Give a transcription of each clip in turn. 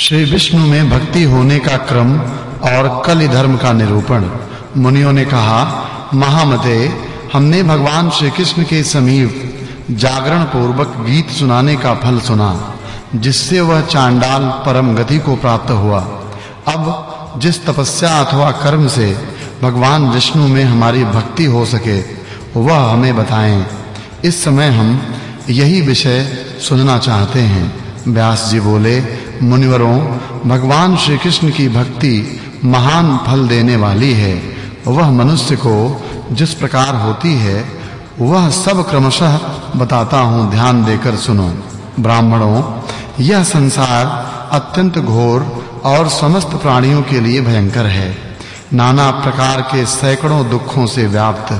श्री विष्णु में भक्ति होने का क्रम और कलि धर्म का निरूपण। मुनियों ने कहा, महामते, हमने भगवान श्री कृष्ण के समीप जागरण पूर्वक गीत सुनाने का फल सुना, जिससे वह चांडाल परम गति को प्राप्त हुआ। अब जिस तपस्या अथवा कर्म से भगवान विष्णु में हमारी भक्ति हो सके, वह हमें बताएँ। इस समय हम यही विषय सुनना चाहते हैं। व्यास जी बोले मुनिवरों, भगवान श्री कृष्ण की भक्ति महान फल देने वाली है। वह मनुष्य को जिस प्रकार होती है, वह सब क्रमशः बताता हूँ, ध्यान देकर सुनो। ब्राह्मणों, यह संसार अत्यंत घोर और समस्त प्राणियों के लिए भयंकर है। नाना प्रकार के सैकड़ों दुखों से व्याप्त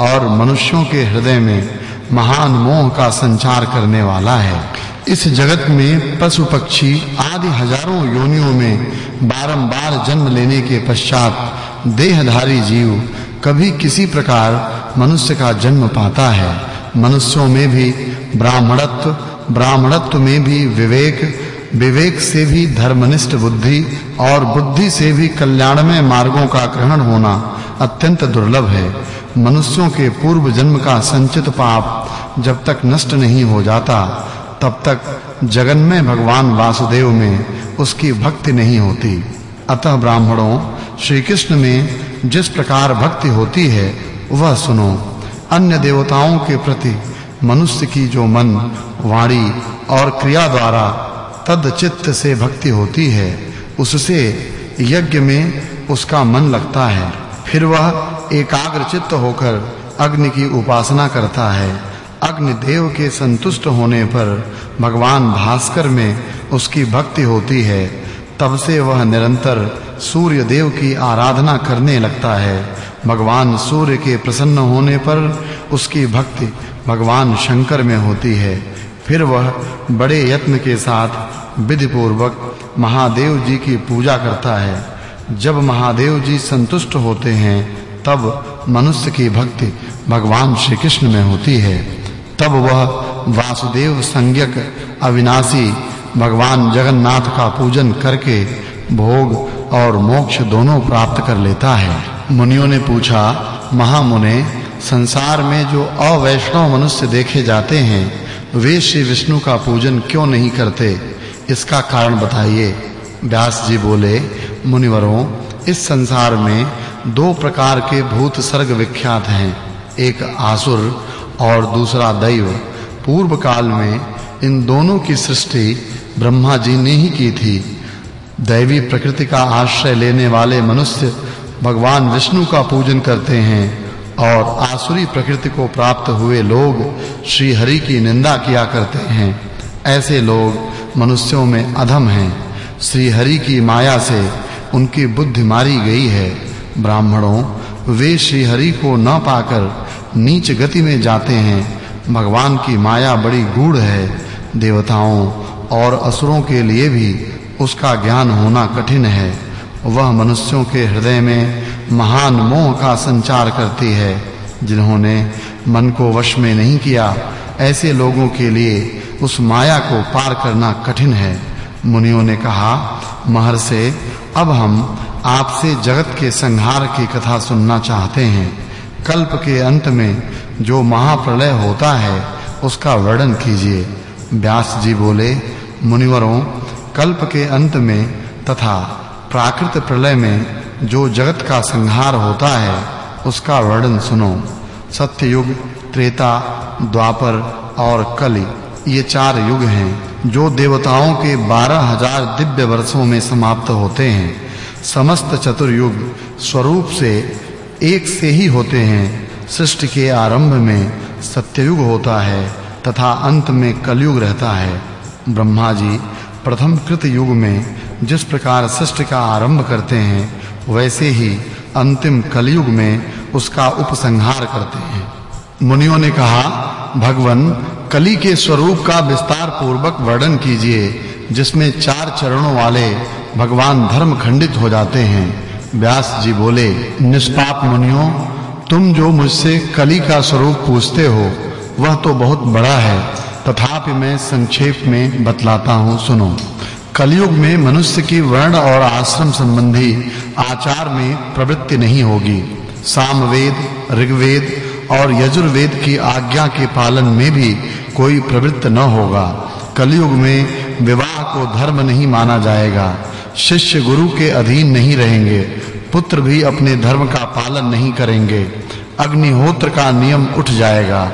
और मनुष्यों के हृदय में महान मोह का संचार करने वाला है। इस जगत में पशु पक्षी आदि हज़ारों योनियों में बारंबार जन्म लेने के पश्चात देहधारी जीव कभी किसी प्रकार मनुष्य का जन्म पाता है। मनुष्यों में भी, ब्राह्मणत्व ब्राह्मणत्व में भी विवेक विवेक से भी धर्मनिष्ठ बुद्धि और बुद्धि से भी कल्याणमय मार्गों का ग्रहण होना अत्यंत दुर्लभ है। मनुष्यों के पूर्व जन्म का संचित पाप जब तक नष्ट नहीं हो जाता तब तक जगन में भगवान वासुदेव में उसकी भक्ति नहीं होती। अतः ब्राह्मणों श्री कृष्ण में जिस प्रकार भक्ति होती है, वह सुनो। अन्य देवताओं के प्रति मनुष्य की जो मन, वाणी और क्रिया द्वारा तद चित्त से भक्ति होती है, उससे यज्ञ में उसका मन लगता है। फिर वह एकाग्र चित्त होकर अग्नि की उपासना करता है। अग्नि देव के संतुष्ट होने पर भगवान भास्कर में उसकी भक्ति होती है। तब से वह निरंतर सूर्य देव की आराधना करने लगता है। भगवान सूर्य के प्रसन्न होने पर उसकी भक्ति भगवान शंकर में होती है। फिर वह बड़े यत्न के साथ विधि पूर्वक महादेव जी की पूजा करता है। जब महादेव जी संतुष्ट होते हैं, तब मनुष्य की भक्ति भगवान श्री कृष्ण में होती है। तब वह वासुदेव संज्ञक अविनाशी भगवान जगन्नाथ का पूजन करके भोग और मोक्ष दोनों प्राप्त कर लेता है। मुनियों ने पूछा, महामुने, संसार में जो अवैष्णव मनुष्य देखे जाते हैं, वे श्री विष्णु का पूजन क्यों नहीं करते? इसका कारण बताइए। व्यास जी बोले, मुनिवरों, इस संसार में दो प्रकार के भूत सर्ग विख्यात हैं। एक आसुर और दूसरा दैव पूर्व काल में इन दोनों की सृष्टि ब्रह्मा जी ने ही की थी। दैवी प्रकृति का आश्रय लेने वाले मनुष्य भगवान विष्णु का पूजन करते हैं और आसुरी प्रकृति को प्राप्त हुए लोग श्री हरि की निंदा किया करते हैं। ऐसे लोग मनुष्यों में अधम हैं। श्री हरि की माया से उनकी बुद्धि मारी गई है। ब्राह्मणों, वे श्री हरि को न पाकर नीच गति में जाते हैं। भगवान की माया बड़ी गूढ़ है। देवताओं और असुरों के लिए भी उसका ज्ञान होना कठिन है। वह मनुष्यों के हृदय में महान मोह का संचार करती है, जिन्होंने मन को वश में नहीं किया। ऐसे लोगों के लिए उस माया को पार करना कठिन है। मुनियों ने कहा, महर्षि, अब हम आपसे जगत के संहार की कथा सुनना चाहते हैं। कल्प के अंत में जो महाप्रलय होता है, उसका वर्णन कीजिए। व्यास जी बोले, मुनिवरों, कल्प के अंत में तथा प्राकृत प्रलय में जो जगत का संहार होता है, उसका वर्णन सुनो। सत्ययुग, त्रेता, द्वापर और कलि, ये चार युग हैं, जो देवताओं के बारह हज़ार दिव्य वर्षों में समाप्त होते हैं। समस्त चतुर्युग स्वरूप से एक से ही होते हैं। सृष्टि के आरंभ में सत्ययुग होता है तथा अंत में कलयुग रहता है। ब्रह्मा जी, प्रथम कृत युग में जिस प्रकार सृष्टि का आरंभ करते हैं, वैसे ही अंतिम कलयुग में उसका उपसंहार करते हैं। मुनियों ने कहा, भगवन, कली के स्वरूप का विस्तार पूर्वक वर्णन कीजिए, जिसमें चार चरणों वाले भगवान धर्म खंडित हो जाते हैं। व्यास जी बोले, निष्पाप मुनियों, तुम जो मुझसे कली का स्वरूप पूछते हो, वह तो बहुत बड़ा है। तथापि मैं संक्षेप में बतलाता हूँ, सुनो। कलयुग में मनुष्य की वर्ण और आश्रम संबंधी आचार में प्रवृत्ति नहीं होगी। सामवेद, ऋग्वेद और यजुर्वेद की आज्ञा के पालन में भी कोई प्रवृत्त न होगा। कलयुग में विवाह को धर्म नहीं माना जाएगा। शिष्य गुरु के अधीन नहीं रहेंगे। पुत्र भी अपने धर्म का पालन नहीं करेंगे। अग्निहोत्र का नियम उठ जाएगा।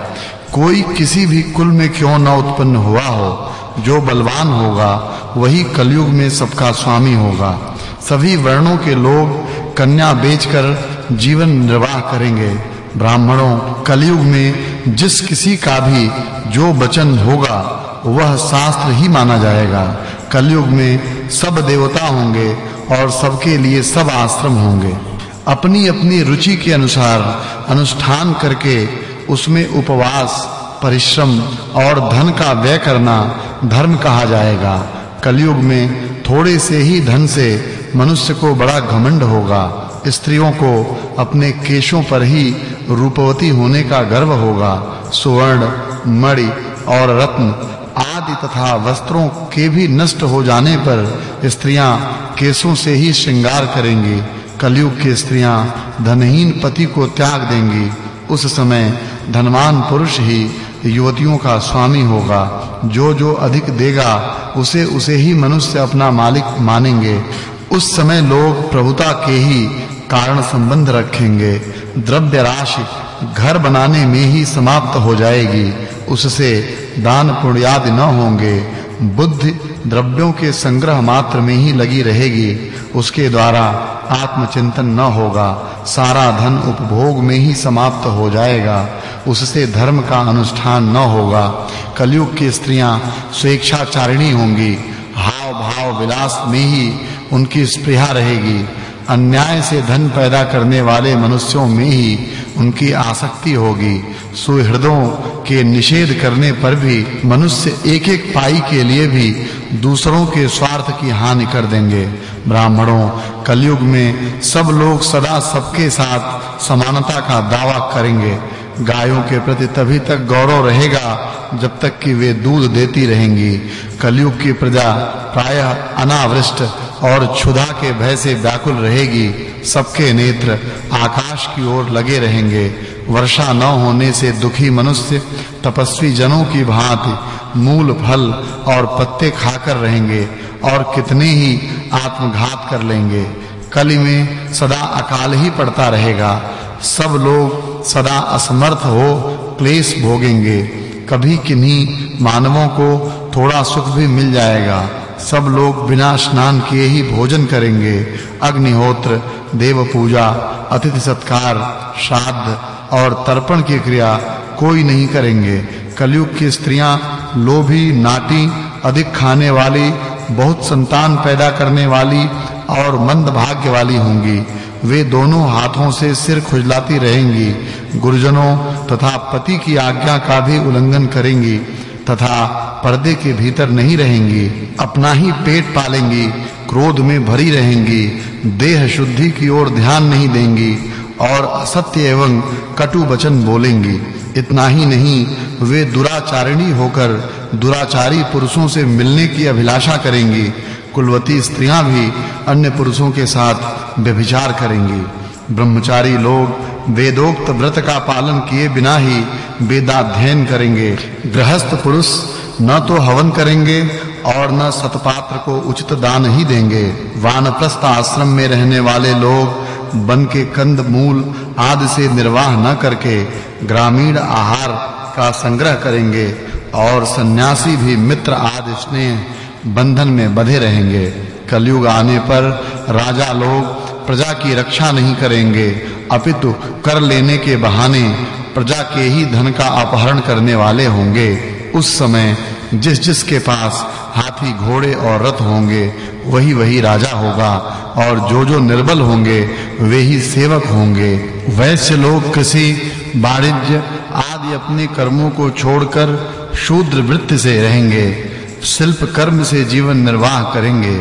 कोई किसी भी कुल में क्यों न उत्पन्न हुआ हो, जो बलवान होगा, वही कलयुग में सबका स्वामी होगा। सभी वर्णों के लोग कन्या बेचकर जीवन निर्वाह करेंगे। ब्राह्मणों, कलयुग में जिस किसी का भी जो वचन होगा, वह शास्त्र ही माना जाएगा। कलयुग में सब देवता होंगे और सबके लिए सब आश्रम होंगे। अपनी-अपनी रुचि के अनुसार अनुष्ठान करके उसमें उपवास, परिश्रम और धन का व्यय करना धर्म कहा जाएगा। कलयुग में थोड़े से ही धन से मनुष्य को बड़ा घमंड होगा। स्त्रियों को अपने केशों पर ही रूपवती होने का गर्व होगा। सुवर्ण, मणि और रत्न आदि तथा वस्त्रों के भी नष्ट हो जाने पर स्त्रियाँ केशों से ही श्रृंगार करेंगी। कलयुग की स्त्रियाँ धनहीन पति को त्याग देंगी। उस समय धनवान पुरुष ही युवतियों का स्वामी होगा। जो जो अधिक देगा, उसे उसे ही मनुष्य अपना मालिक मानेंगे। उस समय लोग प्रभुता के ही कारण संबंध रखेंगे। द्रव्य राशि घर बनाने में ही समाप्त हो जाएगी। उससे दान पुण्य आदि न होंगे। बुद्धि द्रव्यों के संग्रह मात्र में ही लगी रहेगी। उसके द्वारा आत्मचिंतन न होगा। सारा धन उपभोग में ही समाप्त हो जाएगा। उससे धर्म का अनुष्ठान न होगा। कलयुग की स्त्रियाँ स्वेच्छाचारिणी होंगी। हाव भाव विलास में ही उनकी स्पृहा रहेगी। अन्याय से धन पैदा करने वाले मनुष्यों में ही उनकी आसक्ति होगी। सुहृदों के निषेध करने पर भी मनुष्य एक-एक पाई के लिए भी दूसरों के स्वार्थ की हानि कर देंगे। ब्राह्मणों, कलयुग में सब लोग सदा सबके साथ समानता का दावा करेंगे। गायों के प्रति तभी तक गौरव रहेगा जब तक कि वे दूध देती रहेंगी। कलयुग की प्रजा प्रायः अनावृष्ट और क्षुधा के भय से व्याकुल रहेगी। सबके नेत्र आकाश की ओर लगे रहेंगे। वर्षा न होने से दुखी मनुष्य, तपस्वी जनों की भांति मूल फल और पत्ते खाकर रहेंगे और कितने ही आत्मघात कर लेंगे। कली में सदा अकाल ही पड़ता रहेगा। सब लोग सदा असमर्थ हो क्लेश भोगेंगे। कभी किन्हीं मानवों को थोड़ा सुख भी मिल जाएगा। सब लोग बिना स्नान किए ही भोजन करेंगे। अग्निहोत्र देव पूजा अतिथि सत्कार, श्राद्ध और तर्पण की क्रिया कोई नहीं करेंगे। कलयुग की स्त्रियाँ लोभी, नाटी, अधिक खाने वाली, बहुत संतान पैदा करने वाली और मंद भाग्य वाली होंगी। वे दोनों हाथों से सिर खुजलाती रहेंगी। गुरुजनों तथा पति की आज्ञा का भी उल्लंघन करेंगी तथा पर्दे के भीतर नहीं रहेंगी, अपना ही पेट पालेंगी, क्रोध में भरी रहेंगी, देह शुद्धि की ओर ध्यान नहीं देंगी और असत्य एवं कटु वचन बोलेंगी। इतना ही नहीं, वे दुराचारिणी होकर दुराचारी पुरुषों से मिलने की अभिलाषा करेंगी। कुलवती स्त्रियाँ भी अन्य पुरुषों के साथ व्यभिचार करेंगी। ब्रह्मचारी लोग वेदोक्त व्रत का पालन किए बिना ही वेदाध्ययन करेंगे। गृहस्थ पुरुष न तो हवन करेंगे और न सतपात्र को उचित दान ही देंगे। वानप्रस्थ आश्रम में रहने वाले लोग वन के कंद, मूल आदि से निर्वाह न करके ग्रामीण आहार का संग्रह करेंगे और सन्यासी भी मित्र आदि स्नेह बंधन में बंधे रहेंगे। कलयुग आने पर राजा लोग प्रजा की रक्षा नहीं करेंगे। अपितु कर लेने के बहाने प्रजा के ही धन का अपहरण करने वाले होंगे। उस समय जिस जिस के पास हाथी, घोड़े और रथ होंगे, वही वही राजा होगा और जो जो निर्बल होंगे, वे ही सेवक होंगे। वैश्य लोग कृषि, वाणिज्य आदि अपने कर्मों को छोड़कर शूद्र वृत्ति से रहेंगे, शिल्प कर्म से जीवन निर्वाह करेंगे।